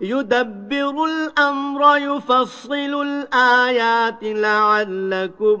يدبر الأمر يفصل الآيات لعلكم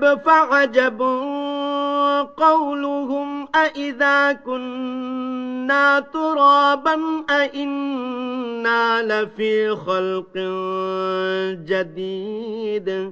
فعجب قولهم أئذا كنا ترابا أئنا لفي خلق جديد.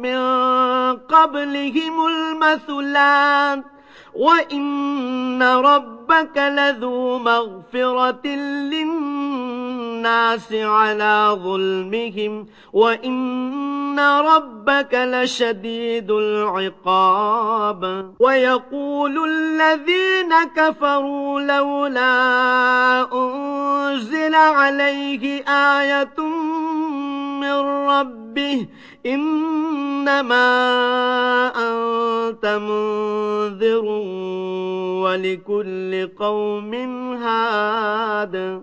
من قبلهم المثلات وإن ربك لذو مغفرة للناس على ظلمهم وإن ربك لشديد العقاب. ويقول الذين كفروا لولا أنزل عليه آية من ربه إنما أنت منذر ولكل قوم هاد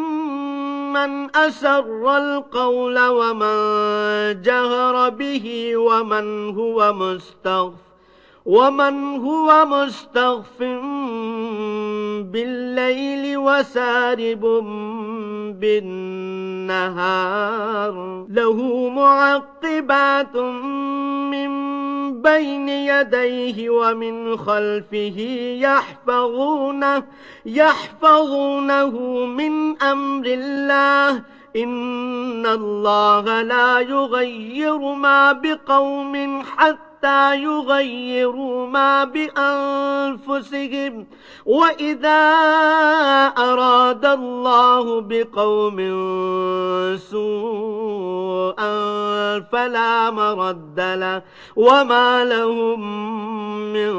من أسر القول ومن جهر به ومن هو مستغف ومن هو مستغف بالليل وسارب بالنهار له معقبات من بين يديه ومن خلفه يحفظونه يحفظونه من أمر الله. إن الله لا يغير ما بقوم حتى حتى يغيروا ما بأنفسهم. وإذا أراد الله بقوم سوءا فلا مرد له. وما لهم من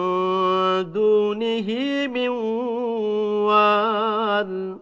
دونه من وال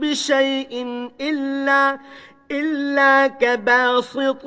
بشيء إلا إلا كباسط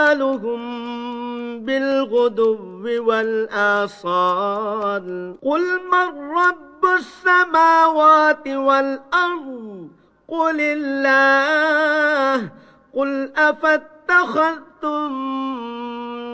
وظلالهم بالغدو والآصال. قل من رب السماوات والأرض؟ قل الله. قل أفاتخذتم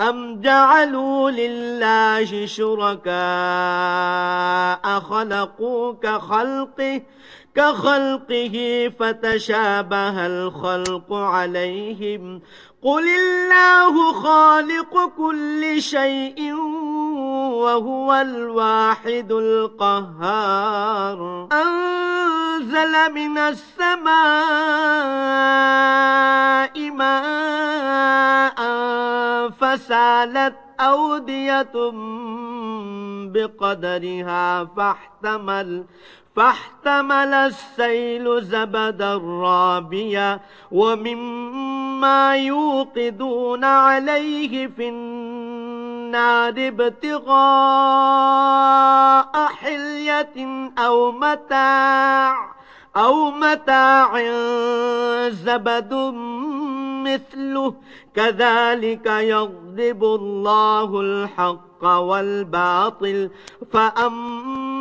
أم جعلوا لله شركاء خلقوا كخلقه كخلقه فتشابه الخلق عليهم. قل الله خالق كل شيء وهو الواحد القهار. أنزل من السماء ماء فسالت أودية بقدرها فاحتمل فاحتمل السيل زبدا رابيا ومما يوقدون عليه في النار ابتغاء حلية أو متاع أو متاع زبد مثله. كذلك يضرب الله الحق والباطل. فأما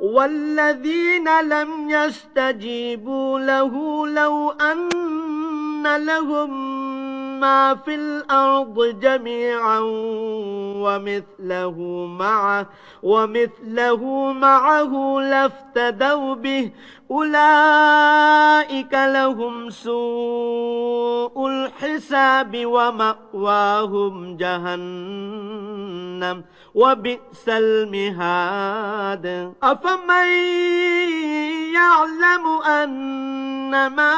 والذين لم يستجيبوا له لو أن لهم ما في الأرض جميعا ومثله معه ومثله معه لافتدوا به أولئك لهم سوء الحساب ومأواهم جهنم وبئس المهاد أفمن يعلم أنما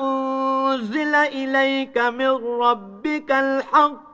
أنزل إليك من ربك الحق.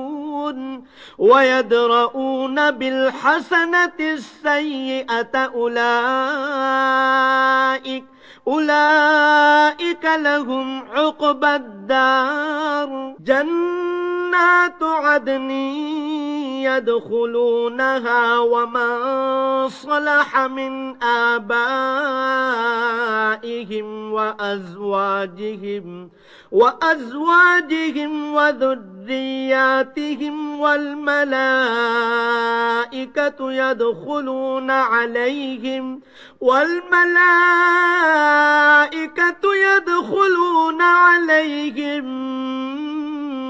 ويدرؤون بالحسنة السيئة أولئك أولئك لهم عقبى الدار. جنات عدن يدخلونها ومن صلح من آبائهم وأزواجهم وأزواجهم وذرياتهم والملائكة يدخلون عليهم والملائكة يدخلون عليهم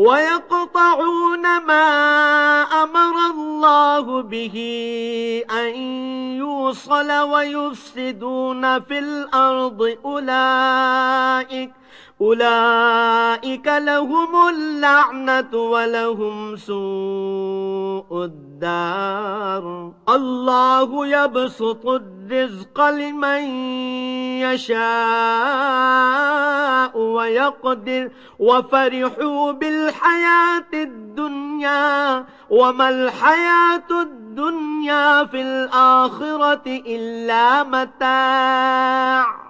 ويقطعون ما أمر الله به أن يوصل ويفسدون في الأرض أولئك أولئك لهم اللعنة ولهم سوء الدار. الله يبسط الرزق لمن يشاء ويقدر. وفرحوا بالحياة الدنيا. وما الحياة الدنيا في الآخرة إلا متاع.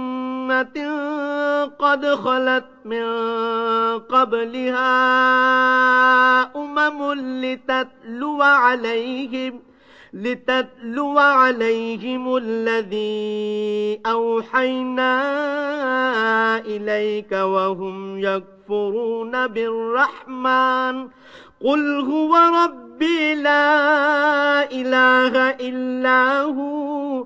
قد خلت من قبلها أمم لتتلو عليهم لتتلو عليهم الذي أوحينا إليك وهم يكفرون بالرحمن. قل هو ربي لا إله إلا هو.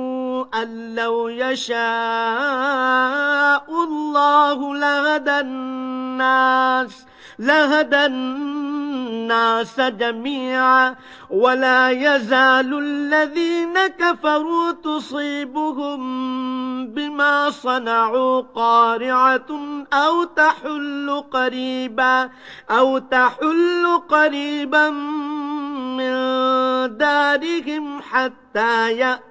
أن لو يشاء الله لهدى الناس لهدى الناس جميعا. ولا يزال الذين كفروا تصيبهم بما صنعوا قارعة أو تحل قريبا أو تحل قريبا من دارهم حتى يأتي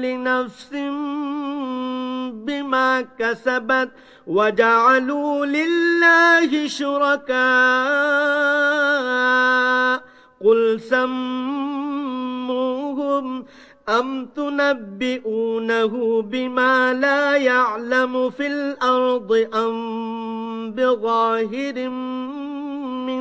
نفس بما كسبت وجعلوا لله شركاء. قل سموهم أم تنبئونه بما لا يعلم في الأرض أم بظاهر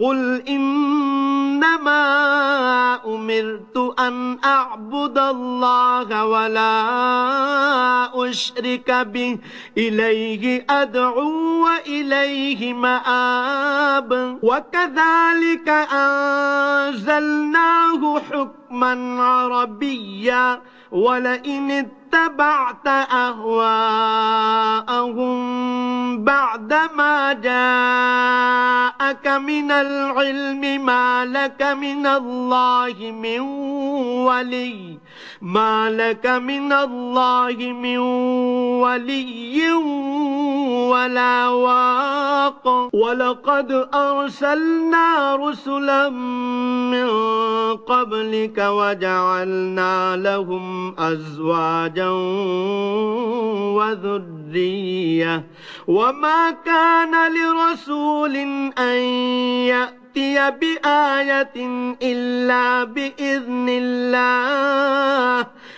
قل إنما أمرت أن أعبد الله ولا أشرك به إليه أدعو وإليه مآب وكذلك أنزلناه حكما عربيا ولئن اتبعت أهواءهم بعدما جاءك من العلم ما لك من الله من ولي. ما لك من الله من ولي ولا واق. ولقد أرسلنا رسلا من قبلك وجعلنا لهم أزواجا وذرية. وما كان لرسول أن يأتي بآية إلا بإذن الله.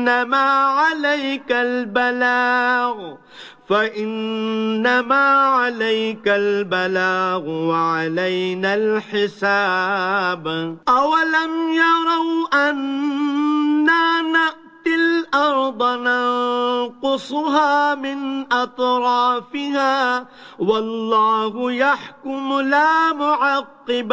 فإنما عليك البلاغ فإنما عليك البلاغ وعلينا الحساب. أولم يروا أنا نأتي الأرض ننقصها من أطرافها والله يحكم لا معقب